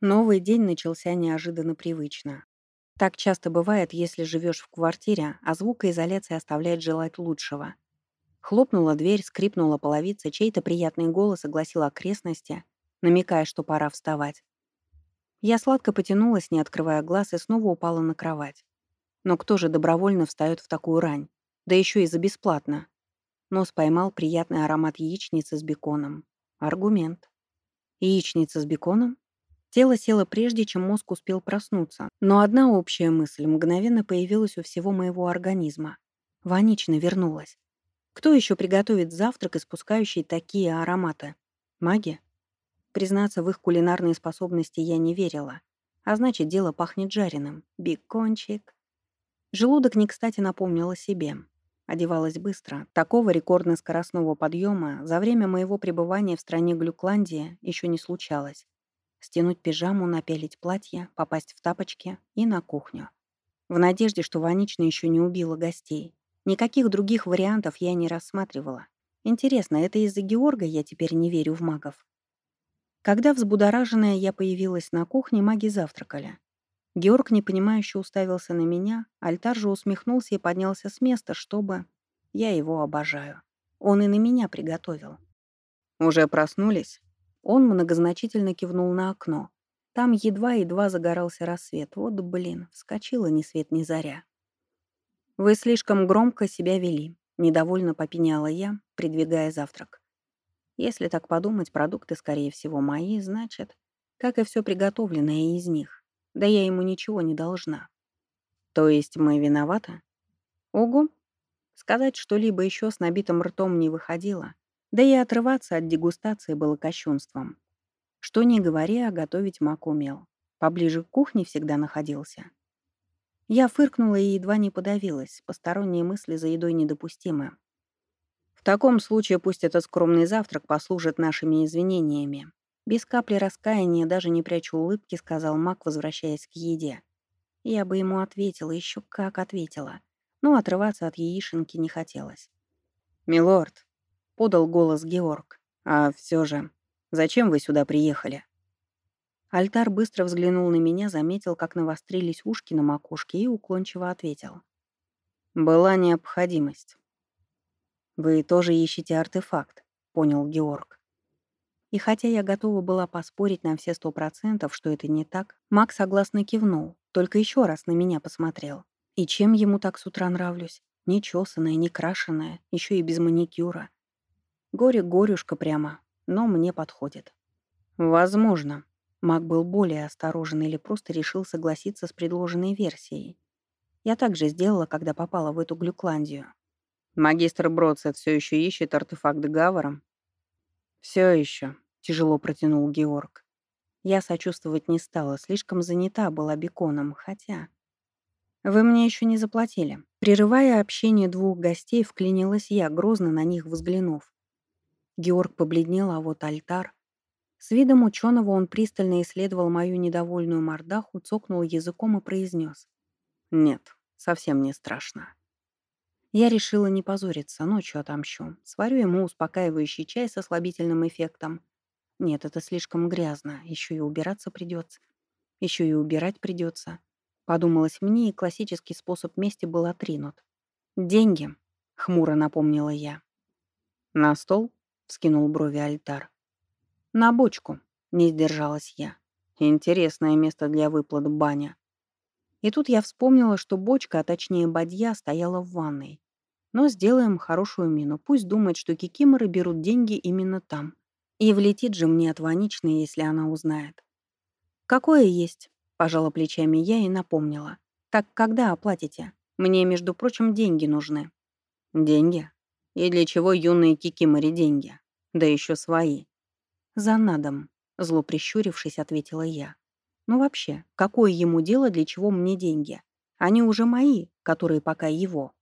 Новый день начался неожиданно привычно. Так часто бывает, если живешь в квартире, а звукоизоляция оставляет желать лучшего. Хлопнула дверь, скрипнула половица, чей-то приятный голос огласил окрестности, намекая, что пора вставать. Я сладко потянулась, не открывая глаз, и снова упала на кровать. Но кто же добровольно встает в такую рань? Да еще и за бесплатно. Нос поймал приятный аромат яичницы с беконом. Аргумент. Яичница с беконом? Тело село прежде, чем мозг успел проснуться, но одна общая мысль мгновенно появилась у всего моего организма. Ванична вернулась. Кто еще приготовит завтрак, испускающий такие ароматы? Маги? Признаться, в их кулинарные способности я не верила. А значит, дело пахнет жареным. Бекончик. Желудок не кстати напомнил о себе. Одевалась быстро. Такого рекордно-скоростного подъема за время моего пребывания в стране Глюкландия еще не случалось стянуть пижаму, напялить платье, попасть в тапочки и на кухню. В надежде, что Ванична еще не убила гостей. Никаких других вариантов я не рассматривала. Интересно, это из-за Георга я теперь не верю в магов? Когда взбудораженная я появилась на кухне, маги завтракали. Георг непонимающе уставился на меня, альтар же усмехнулся и поднялся с места, чтобы... Я его обожаю. Он и на меня приготовил. «Уже проснулись?» Он многозначительно кивнул на окно. Там едва-едва загорался рассвет. Вот, блин, вскочила ни свет ни заря. «Вы слишком громко себя вели», — недовольно попеняла я, придвигая завтрак. Если так подумать, продукты, скорее всего, мои, значит, как и все приготовленное из них. Да я ему ничего не должна. То есть мы виноваты? Ого. Сказать что-либо еще с набитым ртом не выходило. Да и отрываться от дегустации было кощунством. Что ни говори, а готовить Мак умел. Поближе к кухне всегда находился. Я фыркнула и едва не подавилась. Посторонние мысли за едой недопустимы. В таком случае пусть этот скромный завтрак послужит нашими извинениями. Без капли раскаяния, даже не прячу улыбки, сказал Мак, возвращаясь к еде. Я бы ему ответила, еще как ответила. Но отрываться от яишенки не хотелось. «Милорд», подал голос Георг. «А все же, зачем вы сюда приехали?» Альтар быстро взглянул на меня, заметил, как навострились ушки на макушке и уклончиво ответил. «Была необходимость». «Вы тоже ищете артефакт», — понял Георг. И хотя я готова была поспорить на все сто процентов, что это не так, Мак согласно кивнул, только еще раз на меня посмотрел. И чем ему так с утра нравлюсь? Не чесанная, не крашеная, еще и без маникюра. Горе-горюшка прямо, но мне подходит. Возможно. Маг был более осторожен или просто решил согласиться с предложенной версией. Я также сделала, когда попала в эту глюкландию. Магистр Бродсет все еще ищет артефакт Гаваром? Все еще, тяжело протянул Георг. Я сочувствовать не стала, слишком занята была беконом, хотя... Вы мне еще не заплатили. Прерывая общение двух гостей, вклинилась я, грозно на них взглянув. Георг побледнел, а вот альтар... С видом ученого он пристально исследовал мою недовольную мордаху, цокнул языком и произнес. «Нет, совсем не страшно». Я решила не позориться, ночью отомщу. Сварю ему успокаивающий чай со слабительным эффектом. Нет, это слишком грязно, еще и убираться придется. Еще и убирать придется. Подумалось мне, и классический способ мести был отринут. «Деньги», — хмуро напомнила я. «На стол?» Вскинул брови альтар. «На бочку», — не сдержалась я. «Интересное место для выплат баня». И тут я вспомнила, что бочка, а точнее бадья, стояла в ванной. Но сделаем хорошую мину. Пусть думает, что кикиморы берут деньги именно там. И влетит же мне от ваничной, если она узнает. «Какое есть?» — пожала плечами я и напомнила. «Так когда оплатите? Мне, между прочим, деньги нужны». «Деньги?» И для чего юные кикимори деньги? Да еще свои. За надом, зло прищурившись, ответила я. Ну вообще, какое ему дело, для чего мне деньги? Они уже мои, которые пока его.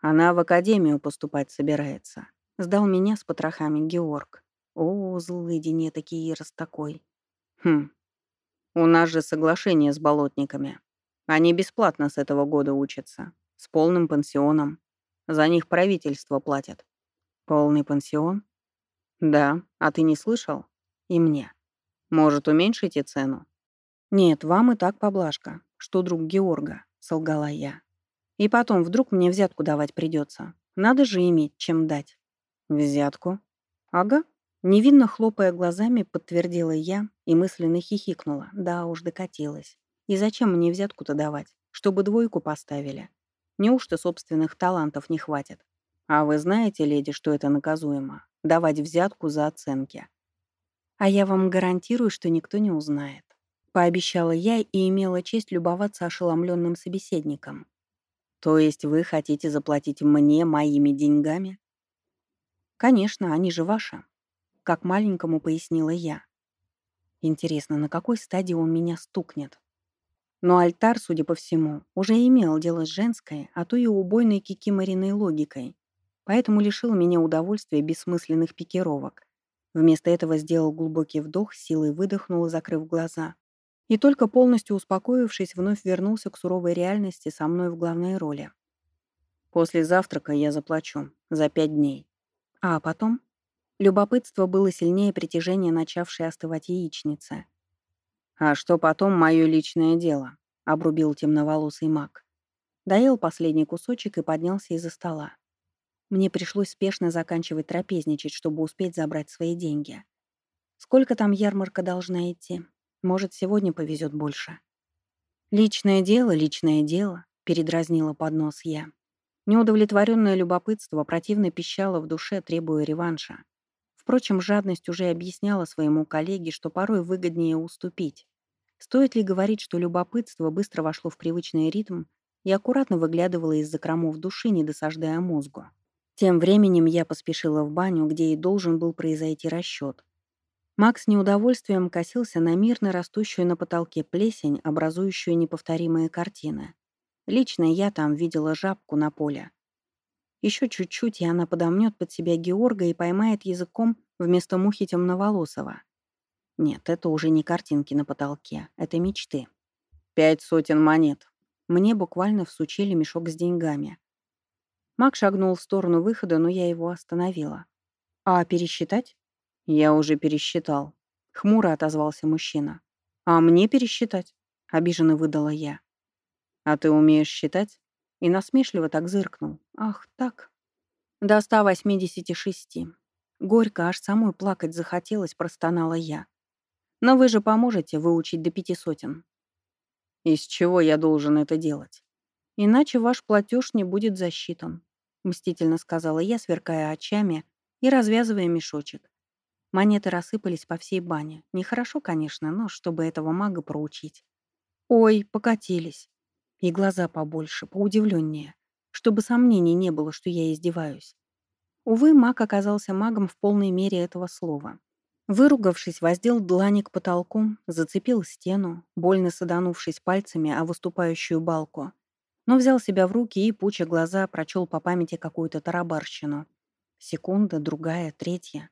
Она в академию поступать собирается. Сдал меня с потрохами Георг. О, злыдень такие раз такой. Хм. У нас же соглашение с болотниками. Они бесплатно с этого года учатся. С полным пансионом. За них правительство платит. Полный пансион? Да, а ты не слышал? И мне. Может, уменьшите цену? «Нет, вам и так поблажка, что друг Георга», — солгала я. «И потом, вдруг мне взятку давать придется. Надо же иметь, чем дать». «Взятку?» «Ага». Невинно хлопая глазами, подтвердила я и мысленно хихикнула. Да уж, докатилась. И зачем мне взятку-то давать? Чтобы двойку поставили. Неужто собственных талантов не хватит? А вы знаете, леди, что это наказуемо? Давать взятку за оценки. А я вам гарантирую, что никто не узнает. Пообещала я и имела честь любоваться ошеломленным собеседником. То есть вы хотите заплатить мне моими деньгами? Конечно, они же ваши. Как маленькому пояснила я. Интересно, на какой стадии он меня стукнет? Но альтар, судя по всему, уже имел дело с женской, а то и убойной кикимориной логикой, поэтому лишил меня удовольствия бессмысленных пикировок. Вместо этого сделал глубокий вдох, силой выдохнул, закрыв глаза. И только полностью успокоившись, вновь вернулся к суровой реальности со мной в главной роли. После завтрака я заплачу. За пять дней. А потом? Любопытство было сильнее притяжения начавшей остывать яичницы. «А что потом, мое личное дело», — обрубил темноволосый маг. Доел последний кусочек и поднялся из-за стола. Мне пришлось спешно заканчивать трапезничать, чтобы успеть забрать свои деньги. Сколько там ярмарка должна идти? Может, сегодня повезет больше. «Личное дело, личное дело», — передразнила под нос я. Неудовлетворенное любопытство противно пищало в душе, требуя реванша. Впрочем, жадность уже объясняла своему коллеге, что порой выгоднее уступить. Стоит ли говорить, что любопытство быстро вошло в привычный ритм и аккуратно выглядывало из закромов души, не досаждая мозгу. Тем временем я поспешила в баню, где и должен был произойти расчет. Макс неудовольствием косился на мирно растущую на потолке плесень, образующую неповторимые картины. Лично я там видела жабку на поле. Еще чуть-чуть, и она подомнет под себя Георга и поймает языком вместо мухи темноволосого. Нет, это уже не картинки на потолке, это мечты. Пять сотен монет. Мне буквально всучили мешок с деньгами. Мак шагнул в сторону выхода, но я его остановила. «А пересчитать?» «Я уже пересчитал», — хмуро отозвался мужчина. «А мне пересчитать?» — обиженно выдала я. «А ты умеешь считать?» И насмешливо так зыркнул. «Ах, так?» «До 186. Горько, аж самой плакать захотелось, простонала я. «Но вы же поможете выучить до пяти сотен». «Из чего я должен это делать?» «Иначе ваш платеж не будет засчитан», — мстительно сказала я, сверкая очами и развязывая мешочек. Монеты рассыпались по всей бане. Нехорошо, конечно, но чтобы этого мага проучить. Ой, покатились. И глаза побольше, поудивленнее. Чтобы сомнений не было, что я издеваюсь. Увы, маг оказался магом в полной мере этого слова. Выругавшись, воздел длани к потолку, зацепил стену, больно саданувшись пальцами о выступающую балку. Но взял себя в руки и, пуча глаза, прочел по памяти какую-то тарабарщину. Секунда, другая, третья.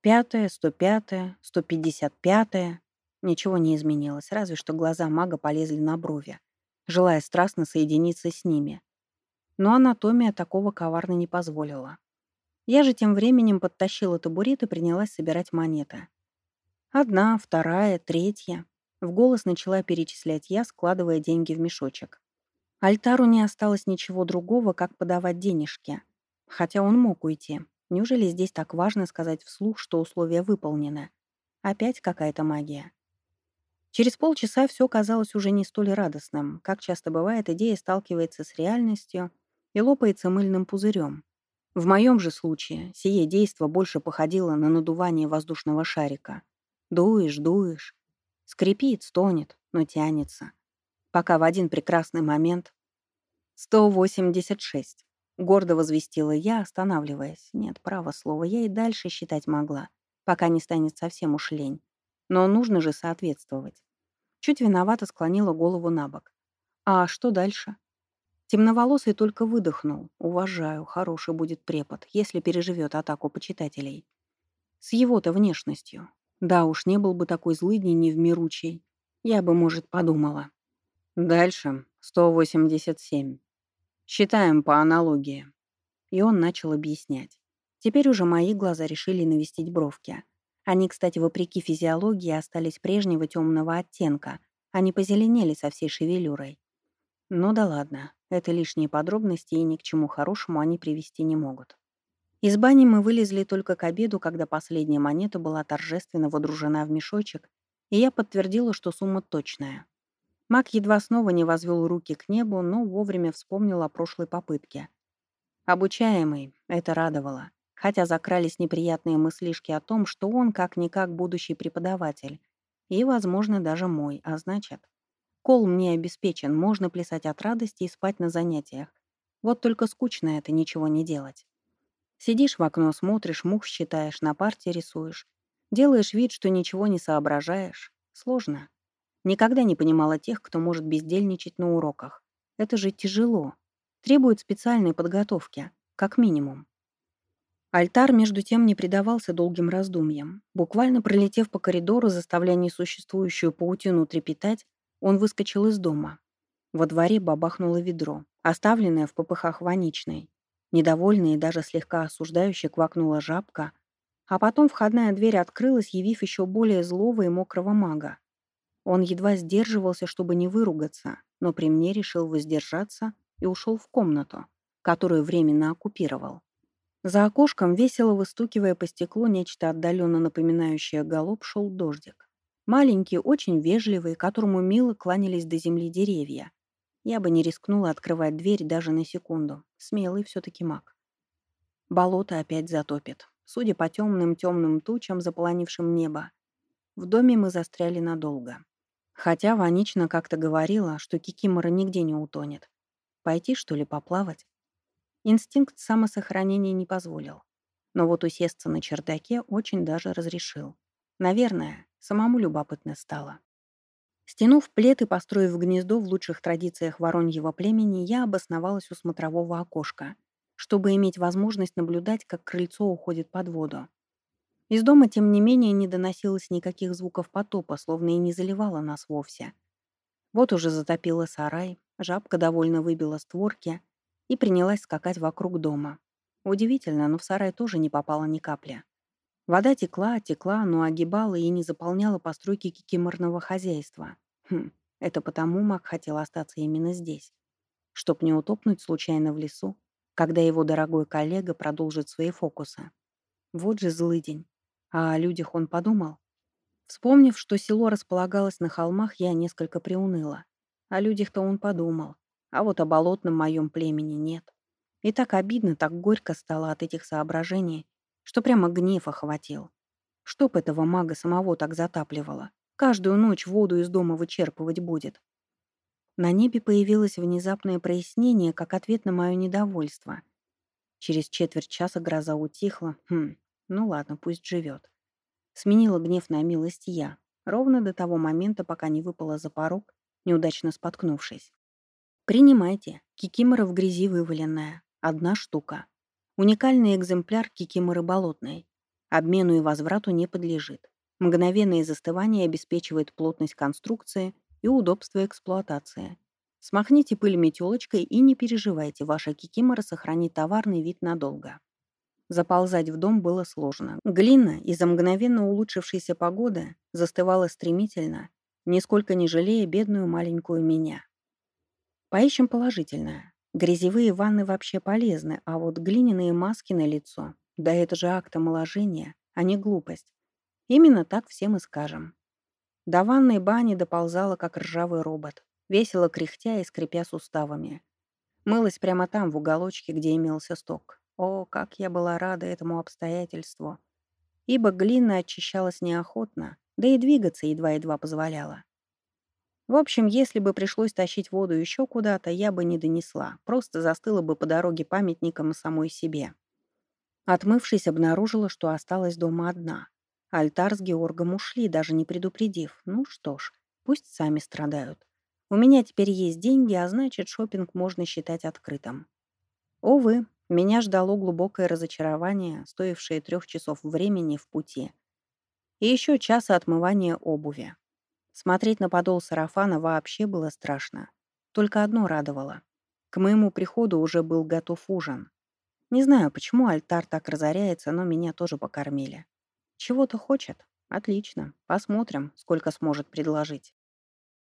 Пятая, сто пятая, сто пятьдесят пятая. Ничего не изменилось, разве что глаза мага полезли на брови, желая страстно соединиться с ними. Но анатомия такого коварно не позволила. Я же тем временем подтащила табурет и принялась собирать монеты. Одна, вторая, третья. В голос начала перечислять я, складывая деньги в мешочек. Альтару не осталось ничего другого, как подавать денежки. Хотя он мог уйти. Неужели здесь так важно сказать вслух, что условия выполнены? Опять какая-то магия. Через полчаса все казалось уже не столь радостным. Как часто бывает, идея сталкивается с реальностью и лопается мыльным пузырем. В моем же случае сие действо больше походило на надувание воздушного шарика. Дуешь, дуешь. Скрипит, стонет, но тянется. Пока в один прекрасный момент... 186. Гордо возвестила я, останавливаясь. Нет, право слово, я и дальше считать могла, пока не станет совсем уж лень. Но нужно же соответствовать. Чуть виновато склонила голову на бок. А что дальше? Темноволосый только выдохнул. Уважаю, хороший будет препод, если переживет атаку почитателей. С его-то внешностью. Да уж, не был бы такой злыдней невмиручий. Я бы, может, подумала. Дальше. 187. Считаем по аналогии». И он начал объяснять. Теперь уже мои глаза решили навестить бровки. Они, кстати, вопреки физиологии, остались прежнего темного оттенка, Они позеленели со всей шевелюрой. Ну да ладно, это лишние подробности, и ни к чему хорошему они привести не могут. Из бани мы вылезли только к обеду, когда последняя монета была торжественно водружена в мешочек, и я подтвердила, что сумма точная. Мак едва снова не возвел руки к небу, но вовремя вспомнил о прошлой попытке. Обучаемый, это радовало, хотя закрались неприятные мыслишки о том, что он как-никак будущий преподаватель, и, возможно, даже мой, а значит... Кол мне обеспечен, можно плясать от радости и спать на занятиях. Вот только скучно это, ничего не делать. Сидишь в окно, смотришь, мух считаешь, на парте рисуешь. Делаешь вид, что ничего не соображаешь. Сложно. Никогда не понимала тех, кто может бездельничать на уроках. Это же тяжело. Требует специальной подготовки, как минимум. Альтар, между тем, не предавался долгим раздумьям. Буквально пролетев по коридору, заставляя несуществующую паутину трепетать, он выскочил из дома. Во дворе бабахнуло ведро, оставленное в попыхах ваничной. Недовольная и даже слегка осуждающе квакнула жабка, а потом входная дверь открылась, явив еще более злого и мокрого мага. Он едва сдерживался, чтобы не выругаться, но при мне решил воздержаться и ушел в комнату, которую временно оккупировал. За окошком, весело выстукивая по стеклу нечто отдаленно напоминающее голубь, шел дождик. Маленький, очень вежливый, которому мило кланялись до земли деревья. Я бы не рискнула открывать дверь даже на секунду. Смелый все-таки маг. Болото опять затопит. Судя по темным-темным тучам, заполонившим небо, в доме мы застряли надолго. Хотя Ванична как-то говорила, что Кикимора нигде не утонет. Пойти, что ли, поплавать? Инстинкт самосохранения не позволил. Но вот усесться на чердаке очень даже разрешил. Наверное, самому любопытно стало. Стянув плед и построив гнездо в лучших традициях вороньего племени, я обосновалась у смотрового окошка, чтобы иметь возможность наблюдать, как крыльцо уходит под воду. Из дома, тем не менее, не доносилось никаких звуков потопа, словно и не заливало нас вовсе. Вот уже затопило сарай, жабка довольно выбила створки и принялась скакать вокруг дома. Удивительно, но в сарай тоже не попало ни капли. Вода текла, текла, но огибала и не заполняла постройки кикиморного хозяйства. Хм, это потому Мак хотел остаться именно здесь. Чтоб не утопнуть случайно в лесу, когда его дорогой коллега продолжит свои фокусы. Вот же злый день. А о людях он подумал? Вспомнив, что село располагалось на холмах, я несколько приуныла. О людях-то он подумал, а вот о болотном моем племени нет. И так обидно, так горько стало от этих соображений, что прямо гнев охватил. Чтоб этого мага самого так затапливало. Каждую ночь воду из дома вычерпывать будет. На небе появилось внезапное прояснение, как ответ на мое недовольство. Через четверть часа гроза утихла. Хм, ну ладно, пусть живет. Сменила гнев на милость я, ровно до того момента, пока не выпала за порог, неудачно споткнувшись. Принимайте. Кикимора в грязи вываленная. Одна штука. Уникальный экземпляр кикиморы болотной. Обмену и возврату не подлежит. Мгновенное застывание обеспечивает плотность конструкции и удобство эксплуатации. Смахните пыль метелочкой и не переживайте, ваша кикимора сохранит товарный вид надолго. Заползать в дом было сложно. Глина из-за мгновенно улучшившейся погоды застывала стремительно, нисколько не жалея бедную маленькую меня. Поищем положительное. Грязевые ванны вообще полезны, а вот глиняные маски на лицо, да это же акт омоложения, а не глупость. Именно так всем и скажем. До ванной бани доползала, как ржавый робот, весело кряхтя и скрипя суставами. Мылась прямо там, в уголочке, где имелся сток. О, как я была рада этому обстоятельству. Ибо глина очищалась неохотно, да и двигаться едва-едва позволяла. В общем, если бы пришлось тащить воду еще куда-то, я бы не донесла, просто застыла бы по дороге памятником самой себе. Отмывшись, обнаружила, что осталась дома одна. Альтар с Георгом ушли, даже не предупредив. Ну что ж, пусть сами страдают. У меня теперь есть деньги, а значит, шопинг можно считать открытым. Увы, меня ждало глубокое разочарование, стоившее трех часов времени в пути. И еще часа отмывания обуви. Смотреть на подол сарафана вообще было страшно. Только одно радовало. К моему приходу уже был готов ужин. Не знаю, почему альтар так разоряется, но меня тоже покормили. Чего-то хочет? Отлично. Посмотрим, сколько сможет предложить.